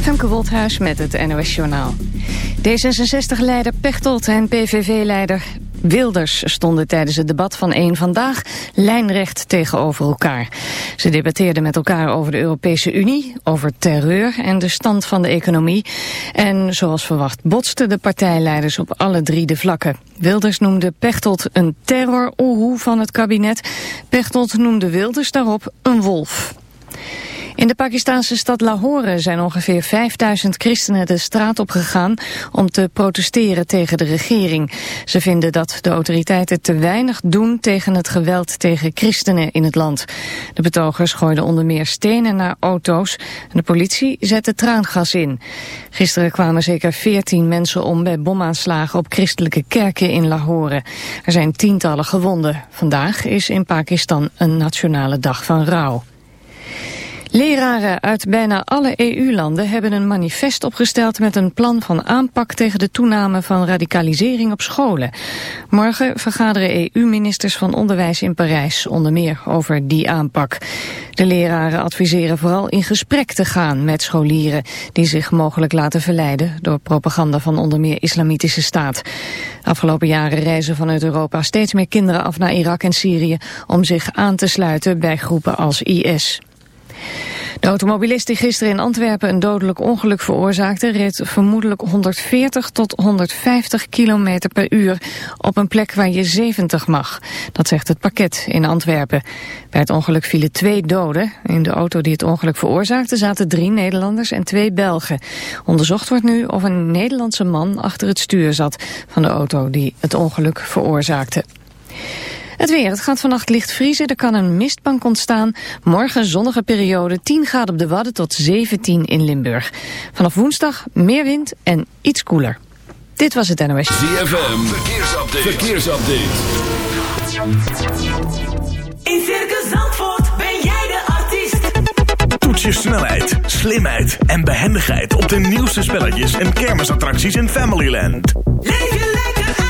Femke Wolthuis met het NOS Journaal. D66-leider Pechtold en PVV-leider Wilders stonden tijdens het debat van één Vandaag lijnrecht tegenover elkaar. Ze debatteerden met elkaar over de Europese Unie, over terreur en de stand van de economie. En zoals verwacht botsten de partijleiders op alle drie de vlakken. Wilders noemde Pechtold een terror van het kabinet. Pechtold noemde Wilders daarop een wolf. In de Pakistanse stad Lahore zijn ongeveer 5000 christenen de straat op gegaan om te protesteren tegen de regering. Ze vinden dat de autoriteiten te weinig doen tegen het geweld tegen christenen in het land. De betogers gooiden onder meer stenen naar auto's en de politie zette traangas in. Gisteren kwamen zeker 14 mensen om bij bomaanslagen op christelijke kerken in Lahore. Er zijn tientallen gewonden. Vandaag is in Pakistan een nationale dag van rouw. Leraren uit bijna alle EU-landen hebben een manifest opgesteld met een plan van aanpak tegen de toename van radicalisering op scholen. Morgen vergaderen EU-ministers van Onderwijs in Parijs onder meer over die aanpak. De leraren adviseren vooral in gesprek te gaan met scholieren die zich mogelijk laten verleiden door propaganda van onder meer islamitische staat. Afgelopen jaren reizen vanuit Europa steeds meer kinderen af naar Irak en Syrië om zich aan te sluiten bij groepen als IS. De automobilist die gisteren in Antwerpen een dodelijk ongeluk veroorzaakte... reed vermoedelijk 140 tot 150 km per uur op een plek waar je 70 mag. Dat zegt het pakket in Antwerpen. Bij het ongeluk vielen twee doden. In de auto die het ongeluk veroorzaakte zaten drie Nederlanders en twee Belgen. Onderzocht wordt nu of een Nederlandse man achter het stuur zat... van de auto die het ongeluk veroorzaakte. Het weer, het gaat vannacht licht vriezen, er kan een mistbank ontstaan. Morgen zonnige periode, 10 graden op de Wadden tot 17 in Limburg. Vanaf woensdag meer wind en iets koeler. Dit was het NOS. ZFM, verkeersupdate. verkeersupdate. In Circus Zandvoort ben jij de artiest. Toets je snelheid, slimheid en behendigheid op de nieuwste spelletjes en kermisattracties in Familyland. Leef je lekker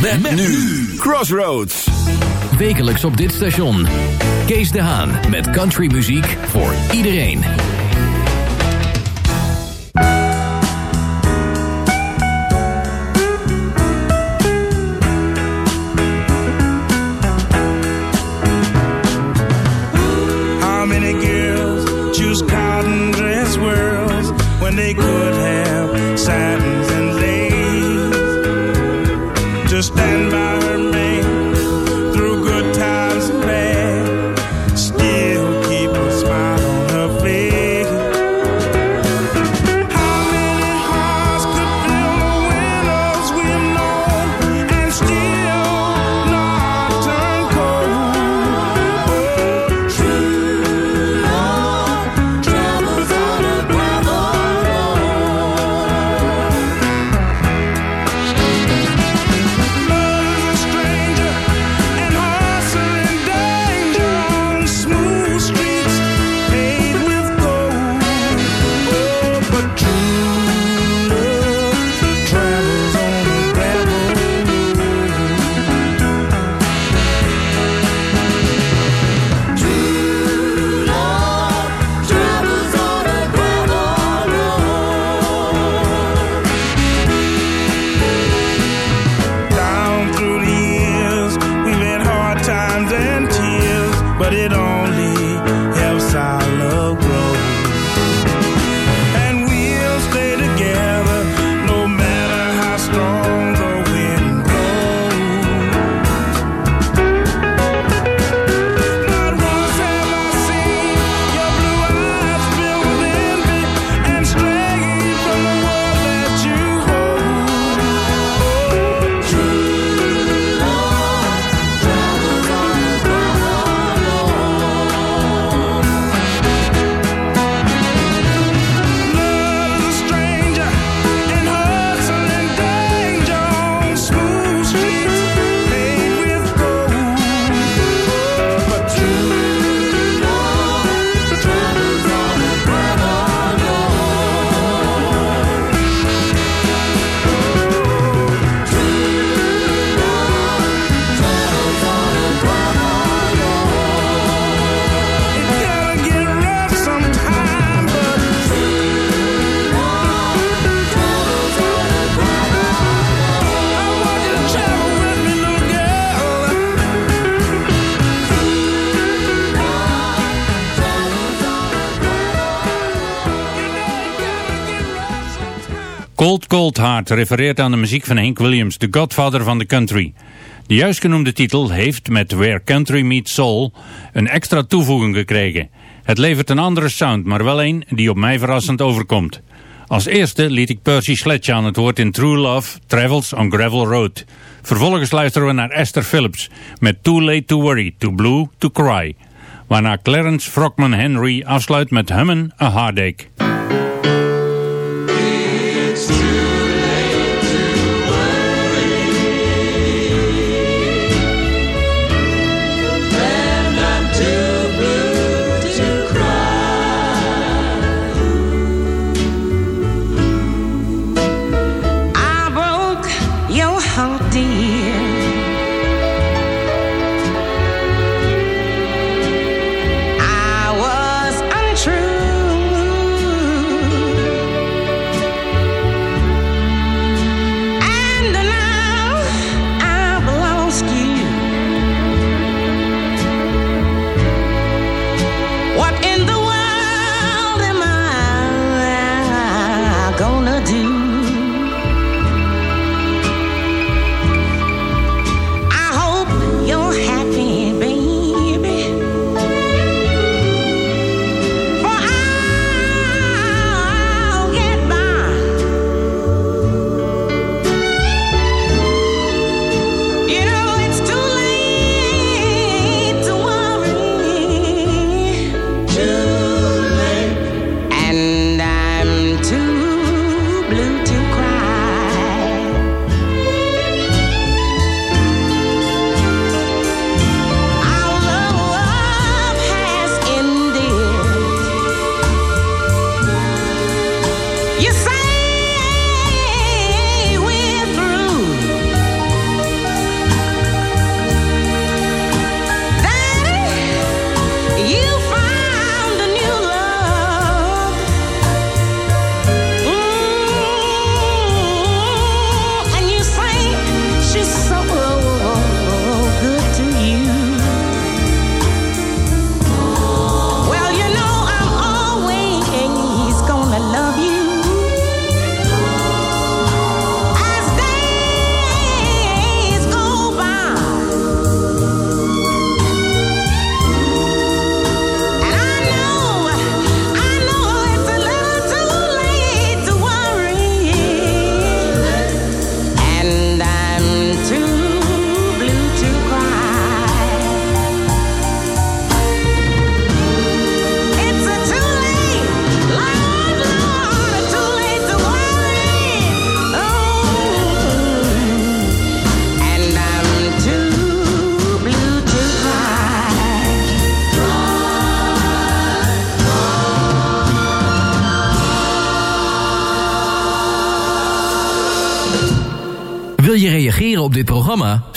Met, nu. Crossroads. Wekelijks op dit station. Kees de Haan met countrymuziek voor iedereen. Cold Cold Heart refereert aan de muziek van Hank Williams, de godfather van de country. De juist genoemde titel heeft met Where Country Meets Soul een extra toevoeging gekregen. Het levert een andere sound, maar wel een die op mij verrassend overkomt. Als eerste liet ik Percy Sledge aan het woord in True Love Travels on Gravel Road. Vervolgens luisteren we naar Esther Phillips met Too Late to Worry, Too Blue to Cry. Waarna Clarence Frogman Henry afsluit met Hummin' a Heartache.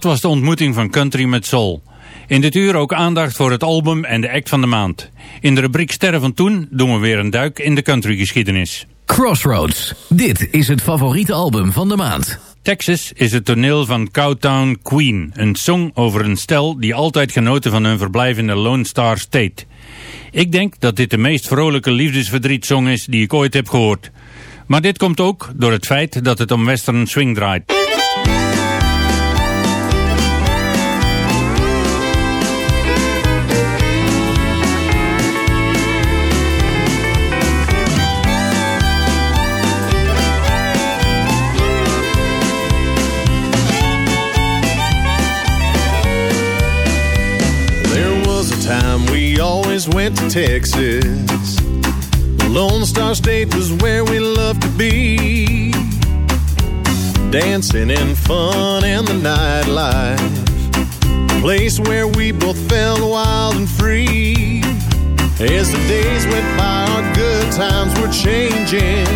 Dat was de ontmoeting van country met soul. In dit uur ook aandacht voor het album en de act van de maand. In de rubriek Sterren van Toen doen we weer een duik in de countrygeschiedenis. Crossroads. Dit is het favoriete album van de maand. Texas is het toneel van Cowtown Queen, een song over een stel die altijd genoten van hun verblijf in de Lone Star State. Ik denk dat dit de meest vrolijke liefdesverdrietsong is die ik ooit heb gehoord. Maar dit komt ook door het feit dat het om western swing draait. Went to Texas. Lone Star State was where we loved to be. Dancing and fun and the nightlife. Place where we both felt wild and free. As the days went by, our good times were changing.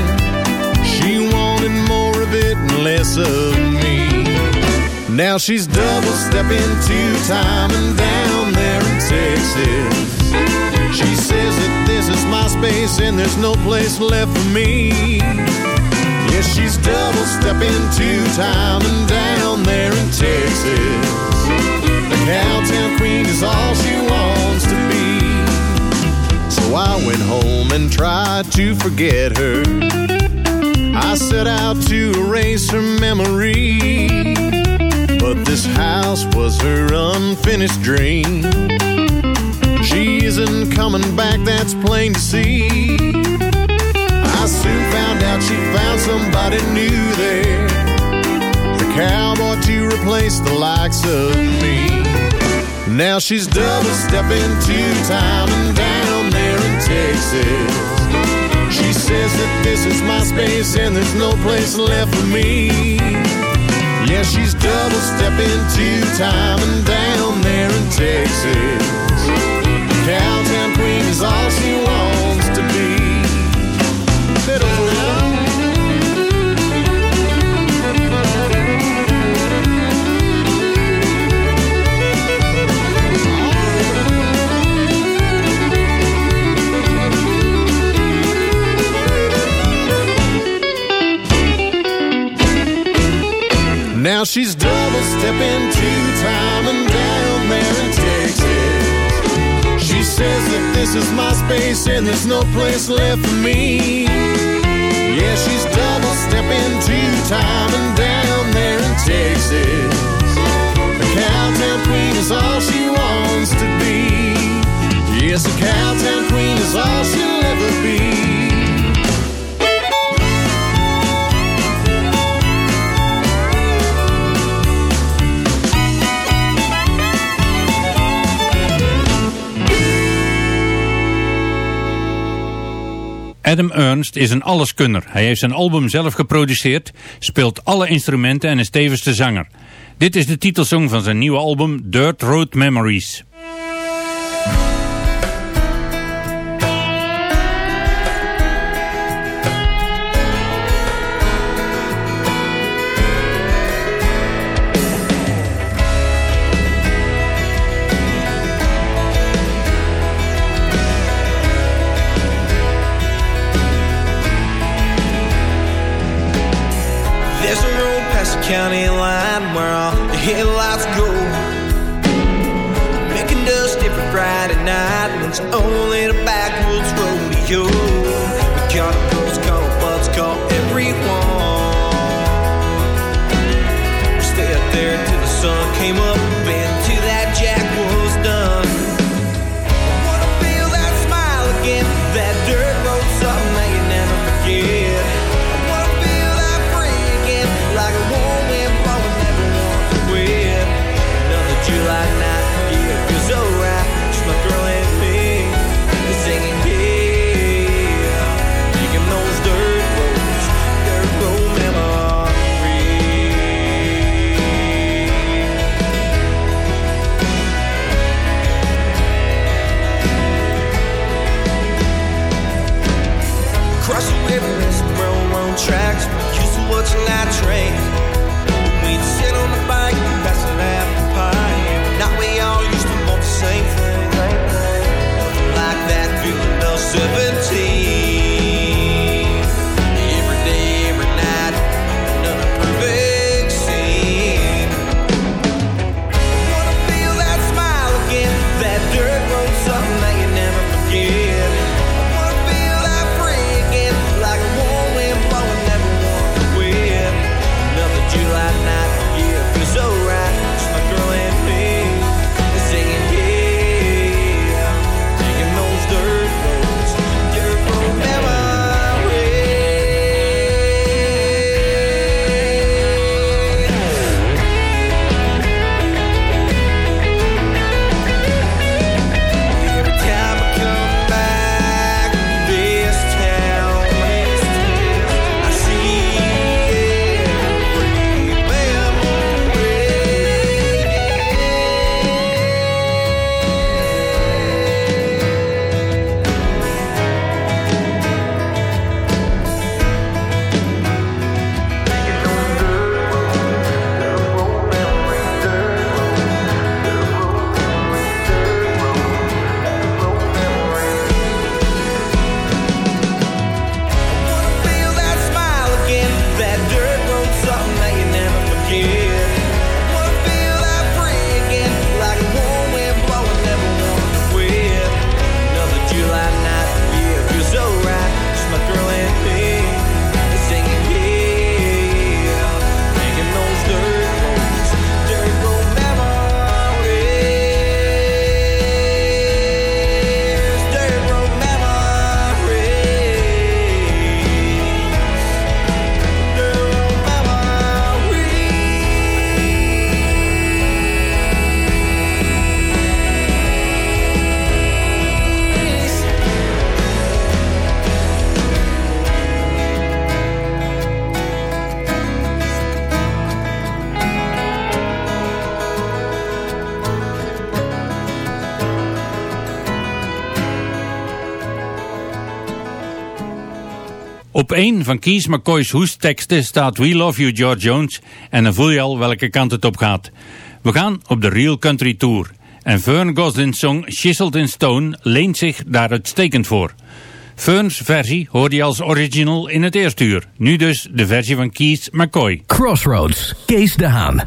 She wanted more of it and less of me. Now she's double stepping two time and down there in Texas. She says that this is my space and there's no place left for me. Yes, she's double stepping two time and down there in Texas. The Cowtown Queen is all she wants to be. So I went home and tried to forget her. I set out to erase her memory. But this house was her unfinished dream. She isn't coming back, that's plain to see. I soon found out she found somebody new there. The cowboy to replace the likes of me. Now she's double stepping two time and down there in Texas. She says that this is my space and there's no place left for me. Yeah, she's double stepping two time and down there in Texas. Cowtown Queen is all she wants Now she's double stepping two time and down there in Texas. She says that this is my space and there's no place left for me. Yeah, she's double stepping two time and down there in Texas. The Cowtown Queen is all she wants to be. Yes, the Cowtown Queen is all she'll ever be. Adam Ernst is een alleskunner. Hij heeft zijn album zelf geproduceerd, speelt alle instrumenten en is tevens de zanger. Dit is de titelsong van zijn nieuwe album Dirt Road Memories. Only Van Kees McCoy's hoesteksten staat We Love You George Jones en dan voel je al welke kant het op gaat. We gaan op de Real Country Tour en Fern Goslin's song Chiseled in Stone leent zich daar uitstekend voor. Fern's versie hoorde je als original in het eerste uur. Nu dus de versie van Kees McCoy. Crossroads, Kees de Haan.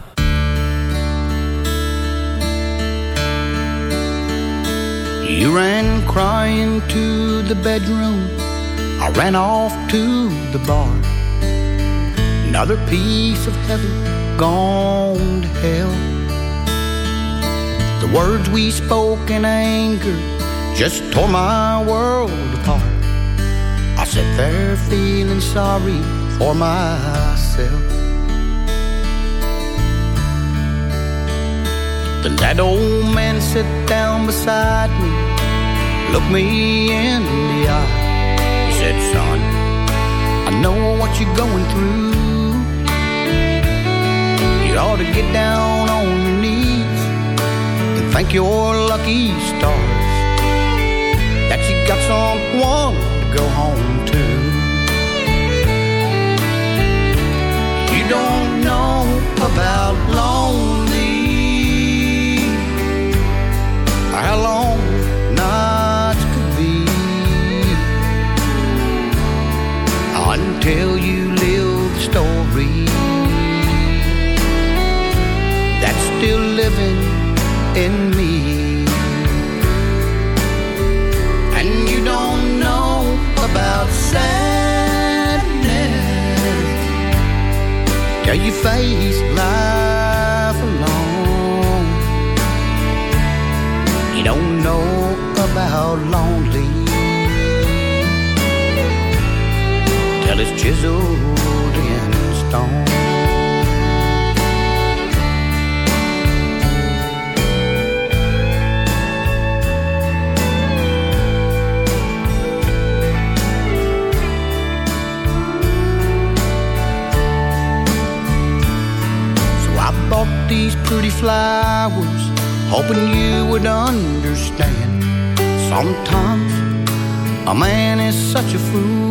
You ran crying to the bedroom. I ran off to the bar. Another piece of heaven gone to hell. The words we spoke in anger just tore my world apart. I sat there feeling sorry for myself. Then that old man sat down beside me, looked me in the eye. Said, Son, I know what you're going through. You ought to get down on your knees and thank your lucky stars that you got someone to go home to. You don't know about lonely until you live the story that's still living in me. And you don't know about sadness till you face life alone. You don't know about lonely till it's chiseled in stone. So I bought these pretty flowers, hoping you would understand. Sometimes a man is such a fool.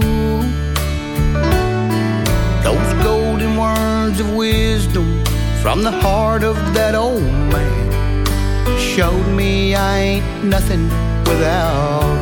Words of wisdom from the heart of that old man. Showed me I ain't nothing without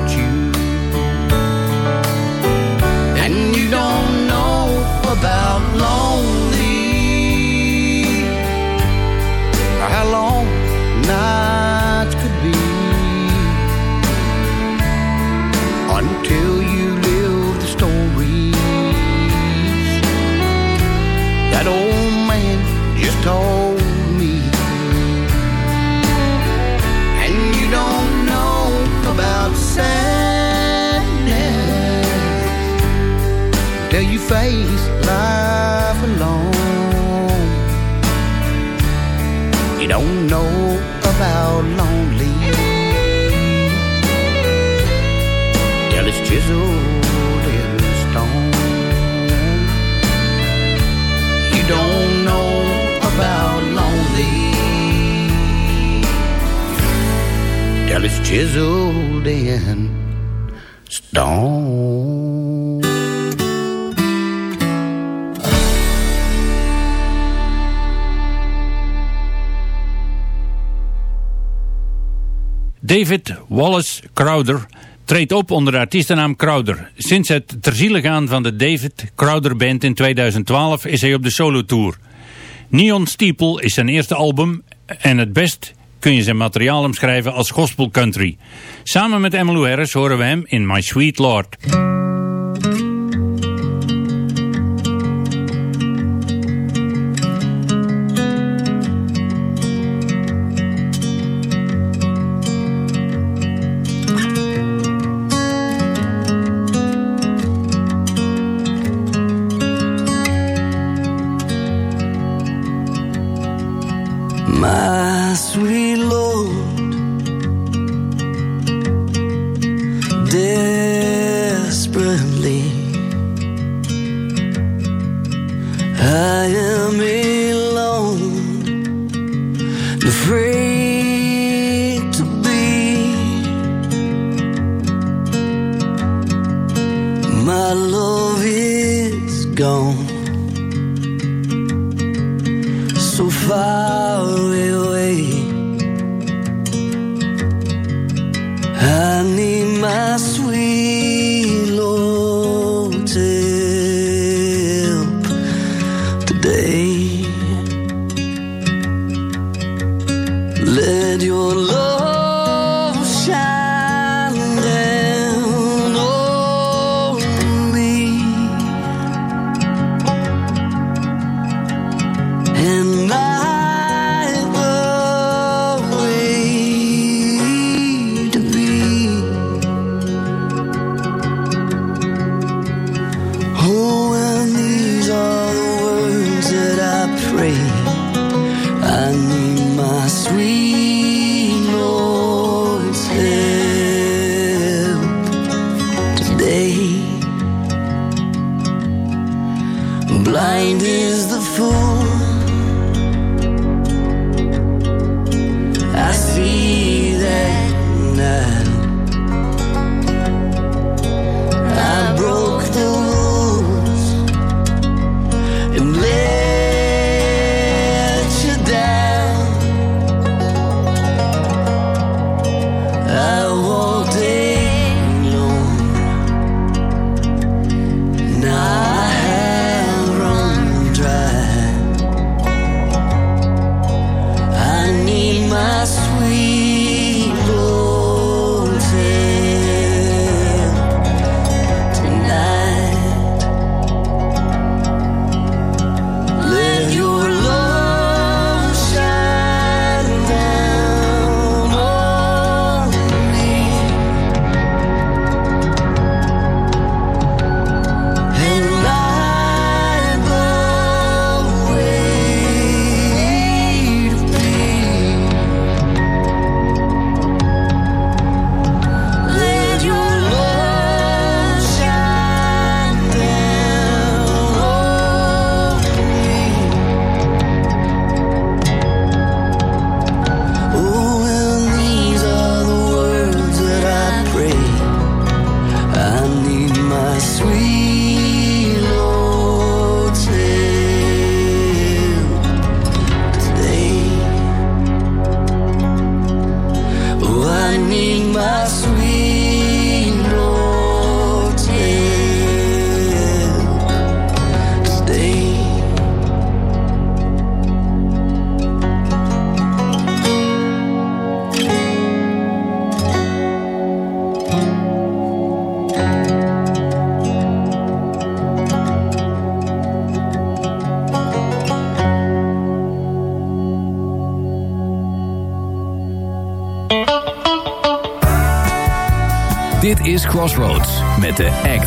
till it's chiseled in stone. David Wallace Crowder treedt op onder de artiestennaam Crowder. Sinds het terziele gaan van de David Crowder Band in 2012 is hij op de solo-tour. Neon Steeple is zijn eerste album en het best kun je zijn materiaal omschrijven als gospel country. Samen met Emmylou Harris horen we hem in My Sweet Lord. My sweet Lord,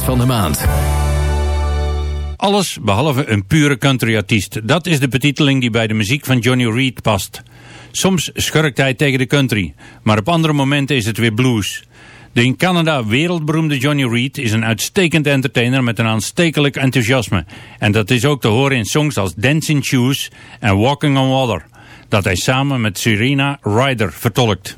van de maand. Alles behalve een pure country-artiest. Dat is de betiteling die bij de muziek van Johnny Reed past. Soms schurkt hij tegen de country, maar op andere momenten is het weer blues. De in Canada wereldberoemde Johnny Reed is een uitstekend entertainer met een aanstekelijk enthousiasme. En dat is ook te horen in songs als Dancing Shoes en Walking on Water, dat hij samen met Serena Ryder vertolkt.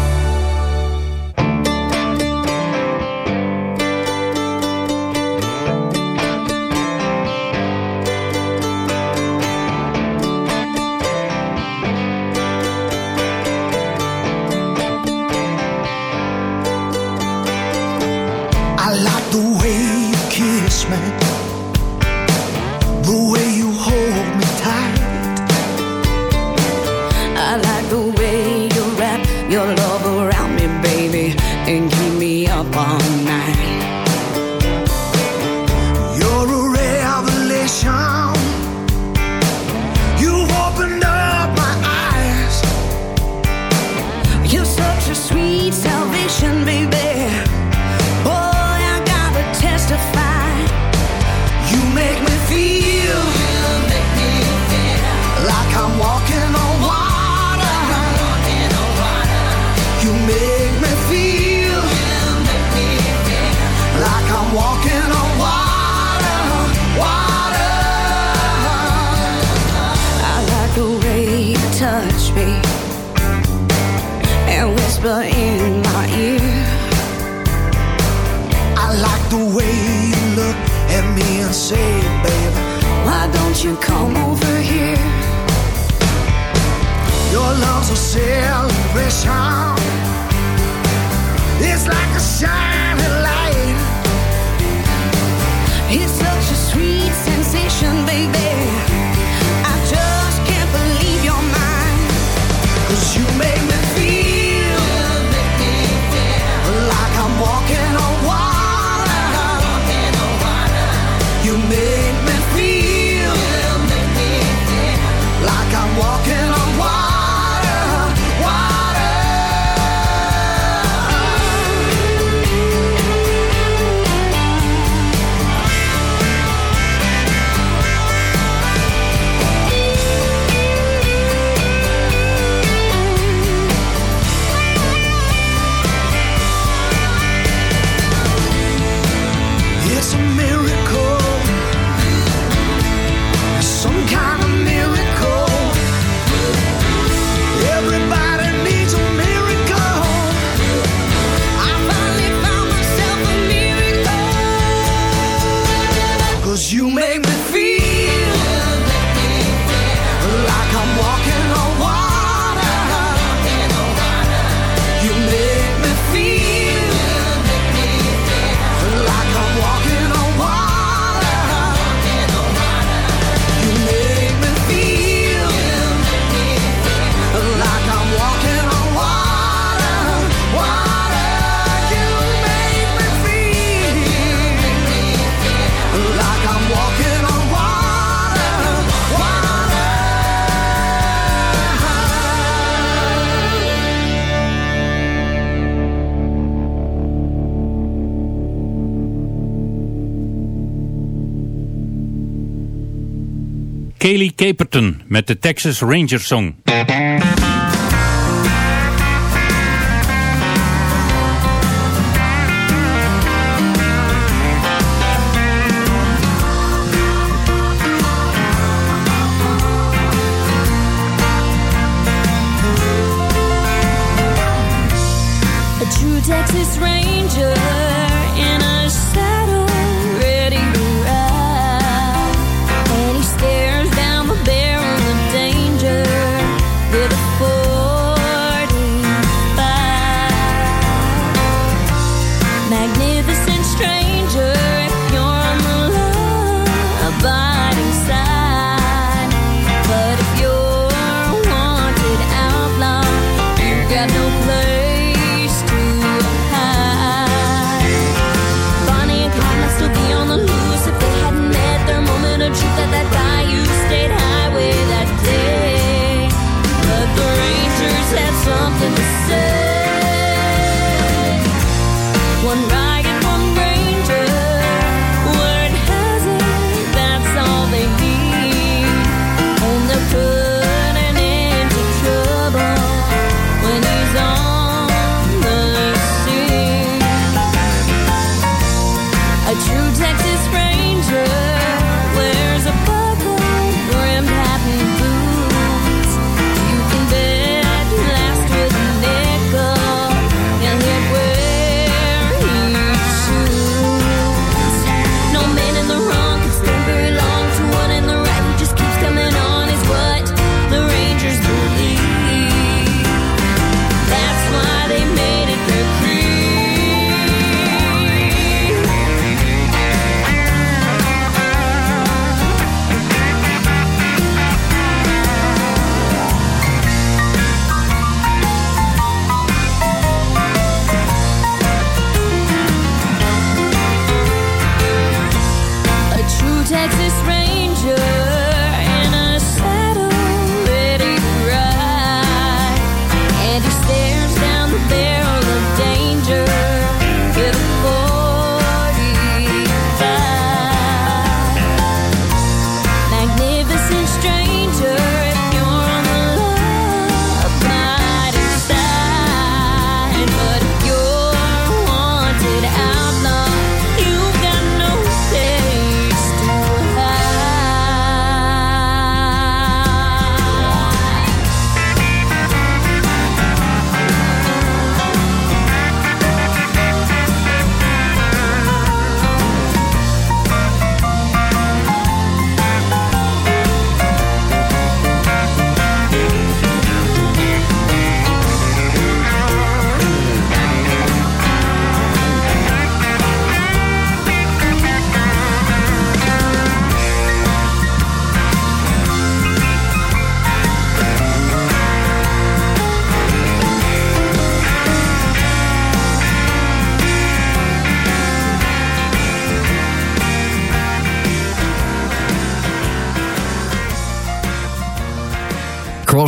Caperton met de Texas Ranger Song. Texas Ranger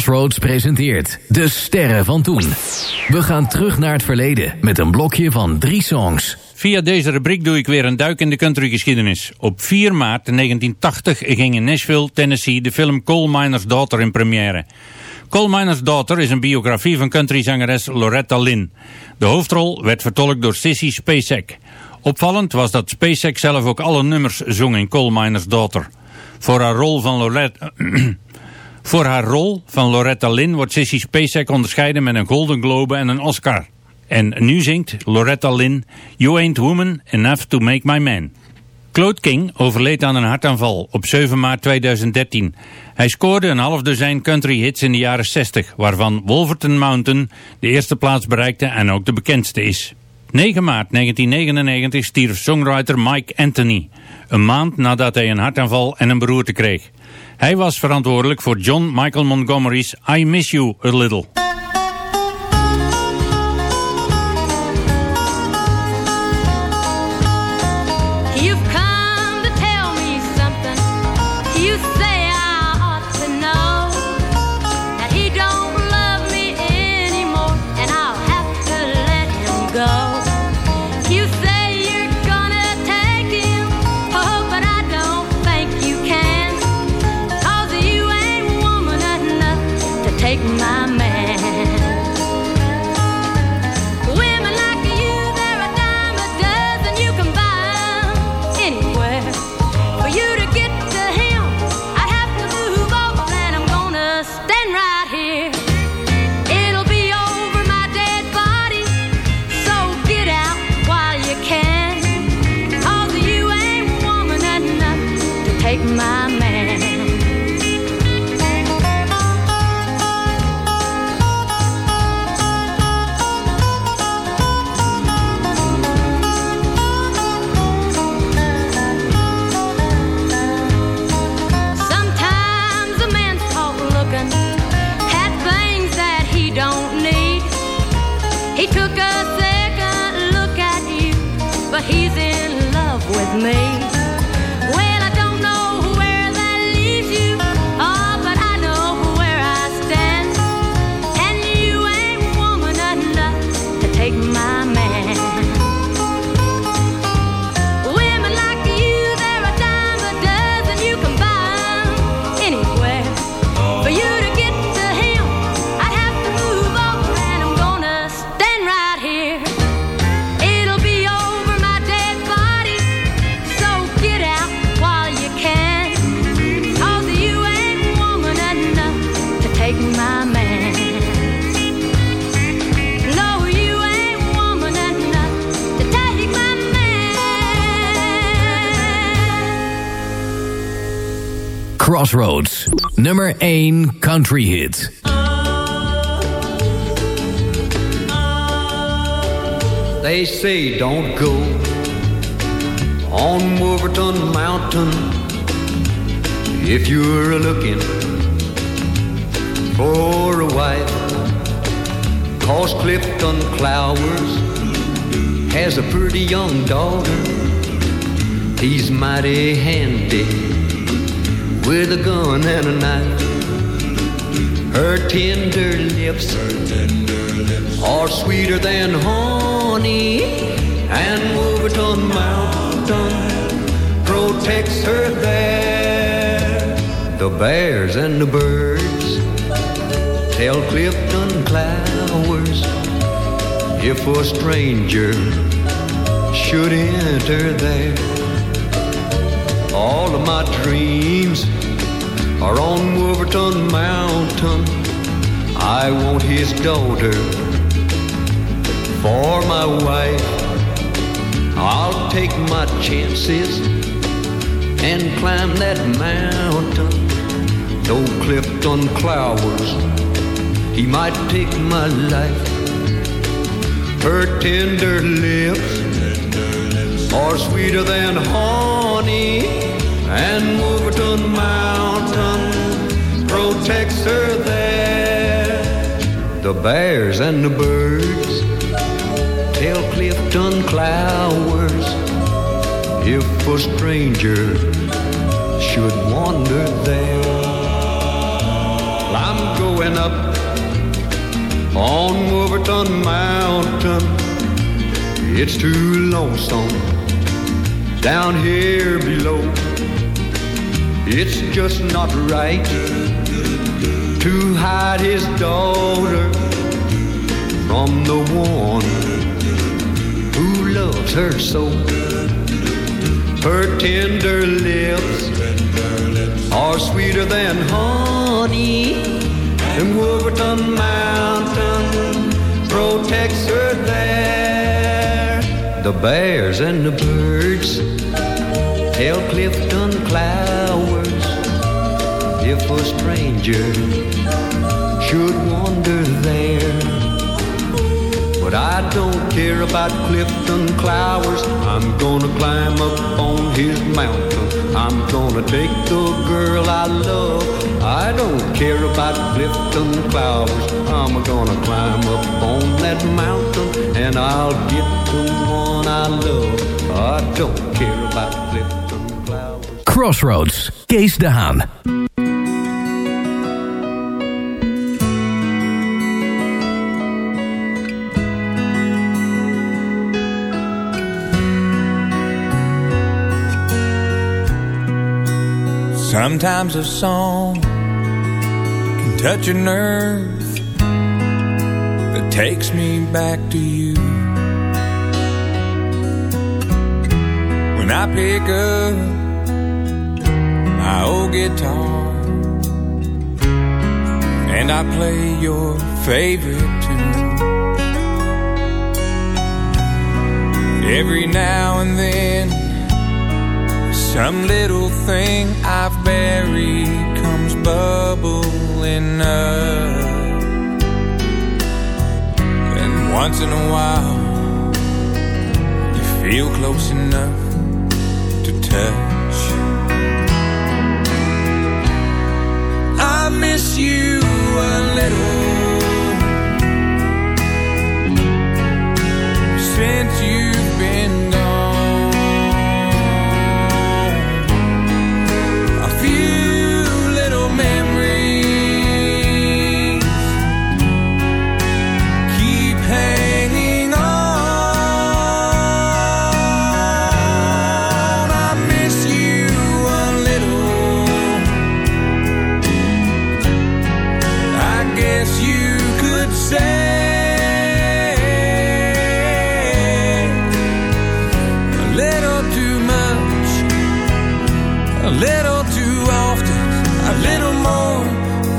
Crossroads presenteert De Sterren van Toen. We gaan terug naar het verleden met een blokje van drie songs. Via deze rubriek doe ik weer een duik in de countrygeschiedenis. Op 4 maart 1980 ging in Nashville, Tennessee de film Coal Miner's Daughter in première. Coal Miner's Daughter is een biografie van countryzangeres Loretta Lynn. De hoofdrol werd vertolkt door Sissy Spacek. Opvallend was dat Spacek zelf ook alle nummers zong in Coal Miner's Daughter. Voor haar rol van Loretta... Voor haar rol van Loretta Lynn wordt Sissy Spacek onderscheiden met een Golden Globe en een Oscar. En nu zingt Loretta Lynn You Ain't Woman Enough to Make My Man. Claude King overleed aan een hartaanval op 7 maart 2013. Hij scoorde een half dozijn country hits in de jaren 60, waarvan Wolverton Mountain de eerste plaats bereikte en ook de bekendste is. 9 maart 1999 stierf songwriter Mike Anthony, een maand nadat hij een hartaanval en een beroerte kreeg. Hij was verantwoordelijk voor John Michael Montgomery's I Miss You A Little. He's in love with me. Crossroads, nummer 1 country hit. They say don't go on Wolverton Mountain if you're looking for a wife. Cause Clifton Clowers has a pretty young daughter. He's mighty handy with a gun and a knife. Her tender lips, are sweeter than honey, and Wolverton Mountain protects her there. The bears and the birds tell Clifton Clowers if a stranger should enter there. All of my dreams are on Wolverton Mountain. I want his daughter for my wife. I'll take my chances and climb that mountain. Though Clifton Clowers, he might take my life. Her tender lips are sweeter than honey, and Wolverton Mountain protects her there. The bears and the birds tell Clifton Clowers if a stranger should wander there. I'm going up on Wolverton Mountain. It's too lonesome down here below. It's just not right to hide his daughter from the one who loves her so. Her tender lips are sweeter than honey, and Wolverton Mountain protects her there. The bears and the birds tell Clifton Clowers if a stranger should wander there. But I don't care about Clifton Clowers. I'm gonna climb up on his mountain. I'm gonna take the girl I love. I don't care about Clifton Clowers. I'm gonna climb up on that mountain and I'll get the one I love. I don't care about Clifton Clowers. Crossroads, Kees de Sometimes a song can touch a nerve that takes me back to you. When I pick up my old guitar and I play your favorite tune. Every now and then some little thing I've buried comes bubbling up. And once in a while, you feel close enough to touch. I miss you a little since you've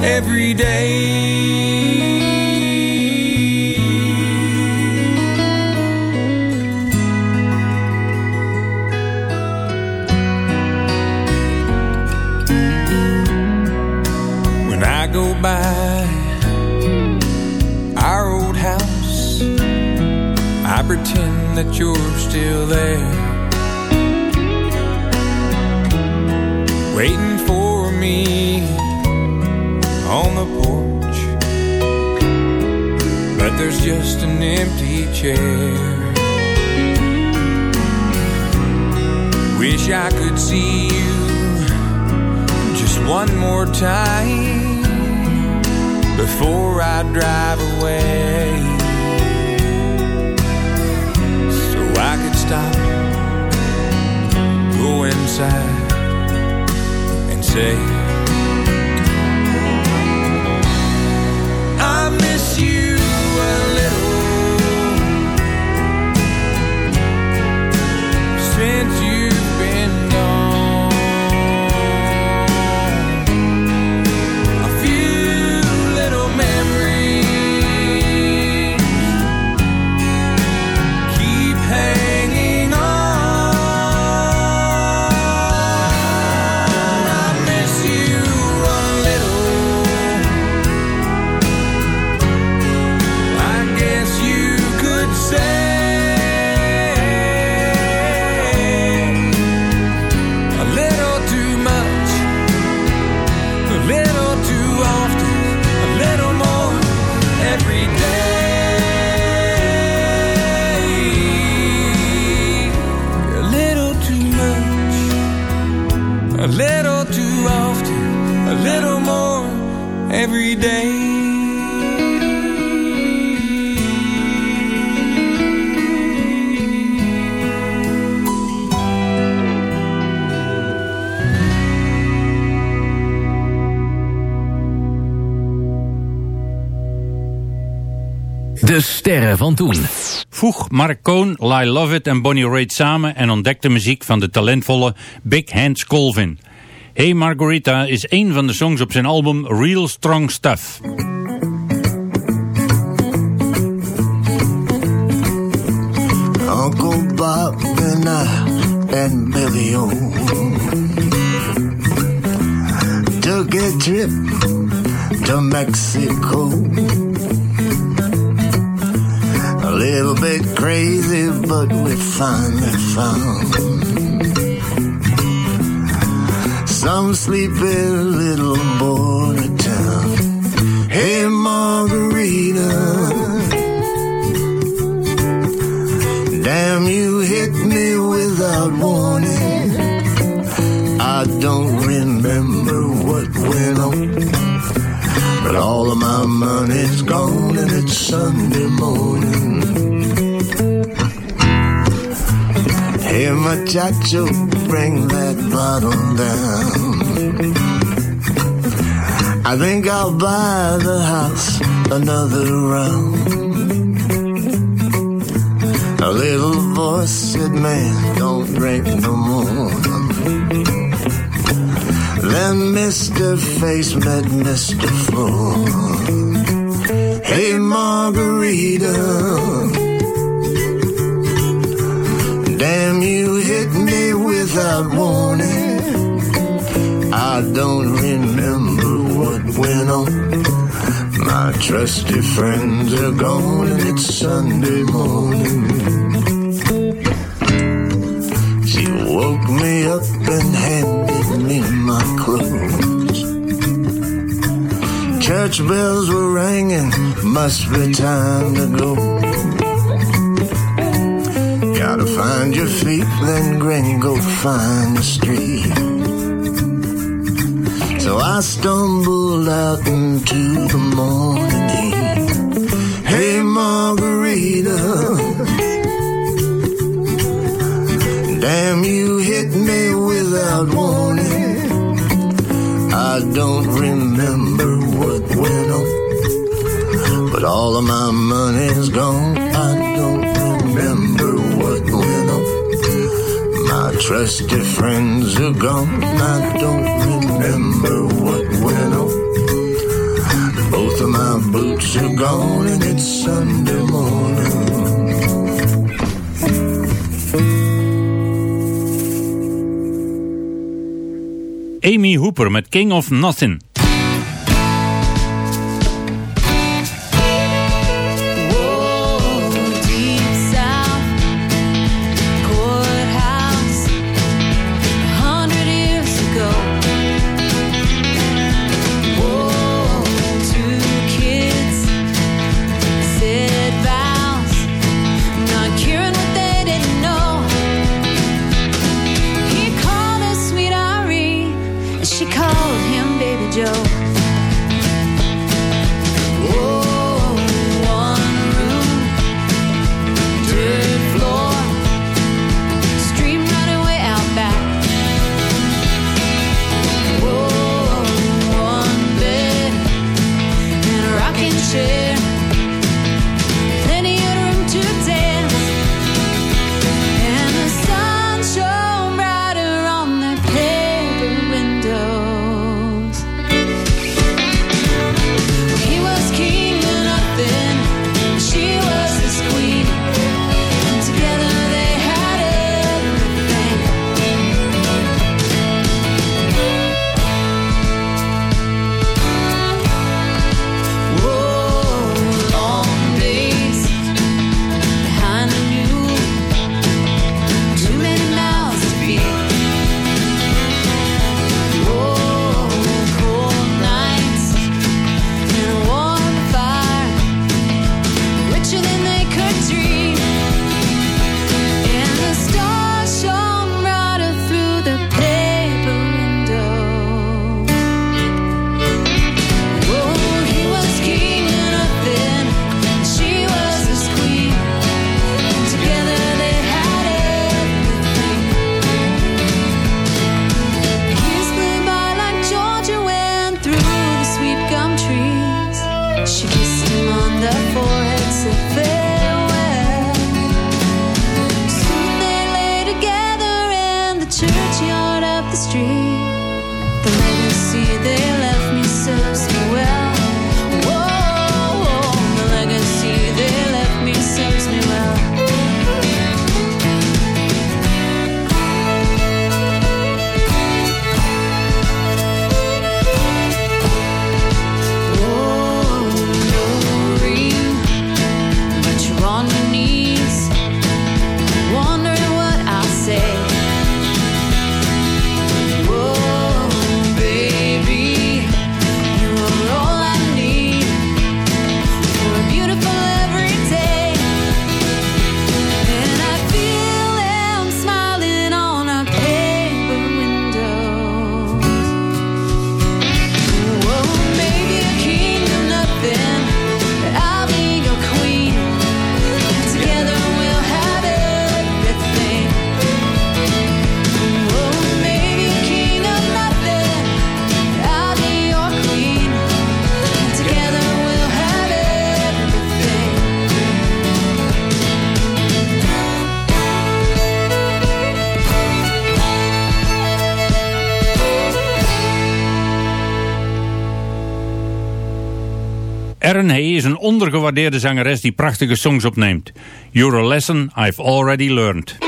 every day. When I go by our old house, I pretend that you're still there. waiting for me on the porch. But there's just an empty chair. Wish I could see you just one more time before I drive away. So I could stop, go inside and say, a little too often, a little more every day. De sterren van toen. Voeg Mark Cohn, Lyle Lovett en Bonnie Raitt samen en ontdek de muziek van de talentvolle Big Hands Colvin. Hey Margarita is een van de songs op zijn album Real Strong Stuff. Uncle Bob and I and took a trip to Mexico. Little bit crazy, but we finally found some sleepy little border town. Hey, Margarita. Damn, you hit me without warning. I don't remember what went on, but all of my money's gone and it's Sunday morning. Hey, muchacho, bring that bottle down. I think I'll buy the house another round. A little voice said, man, don't drink no more. Then Mr. Face met Mr. Floor. Hey, Margarita. Damn, you hit me without warning. I don't remember what went on. My trusty friends are gone and it's Sunday morning. She woke me up and handed me my clothes. Church bells were ringing, must be time to go. Gotta find your feet, then gringo find the street. So I stumbled out into the morning. Hey, Margarita. Damn, you hit me without warning. I don't remember what went on, but all of my money's gone. My trusty friends are gone. I don't remember what went on. Both of my boots are gone and it's Sunday morning. Amy Hooper met King of Nothing. gewaardeerde zangeres die prachtige songs opneemt. You're a lesson I've already learned.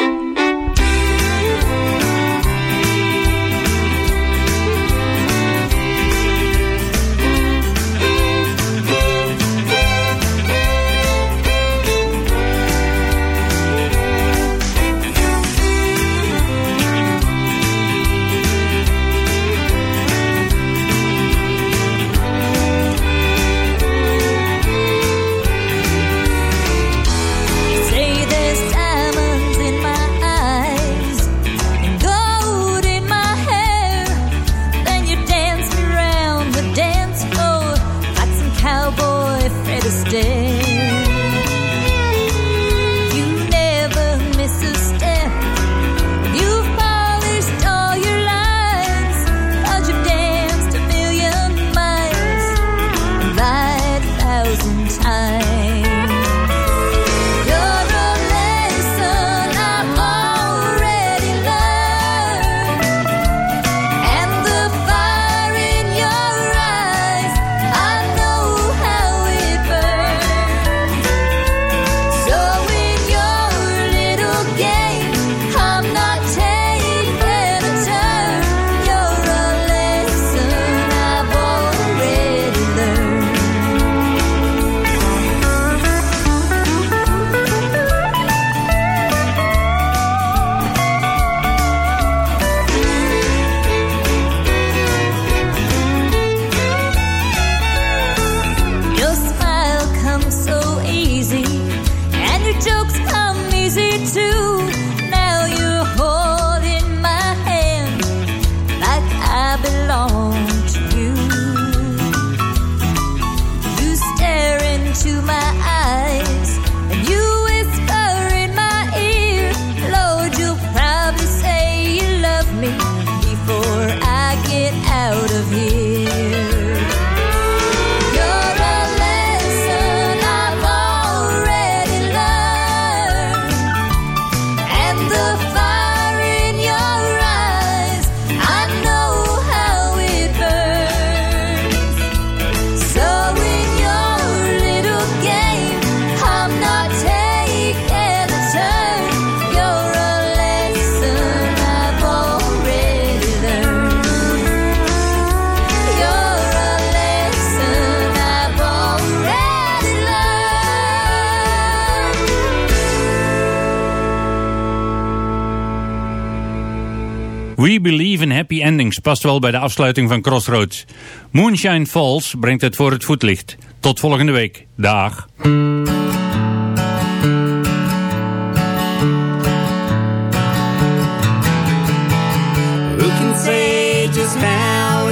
We Believe in Happy Endings past wel bij de afsluiting van Crossroads. Moonshine Falls brengt het voor het voetlicht. Tot volgende week. Dag.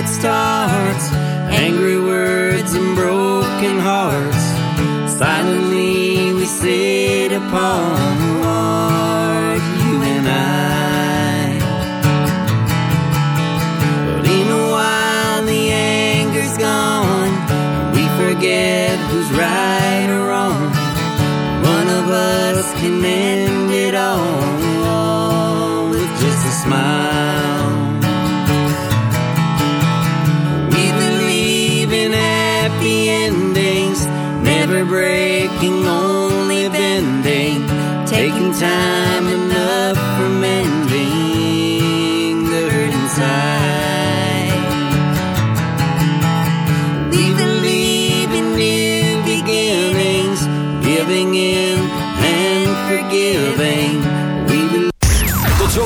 starts Angry words and broken hearts Silently we sit upon breaking, only bending, taking time.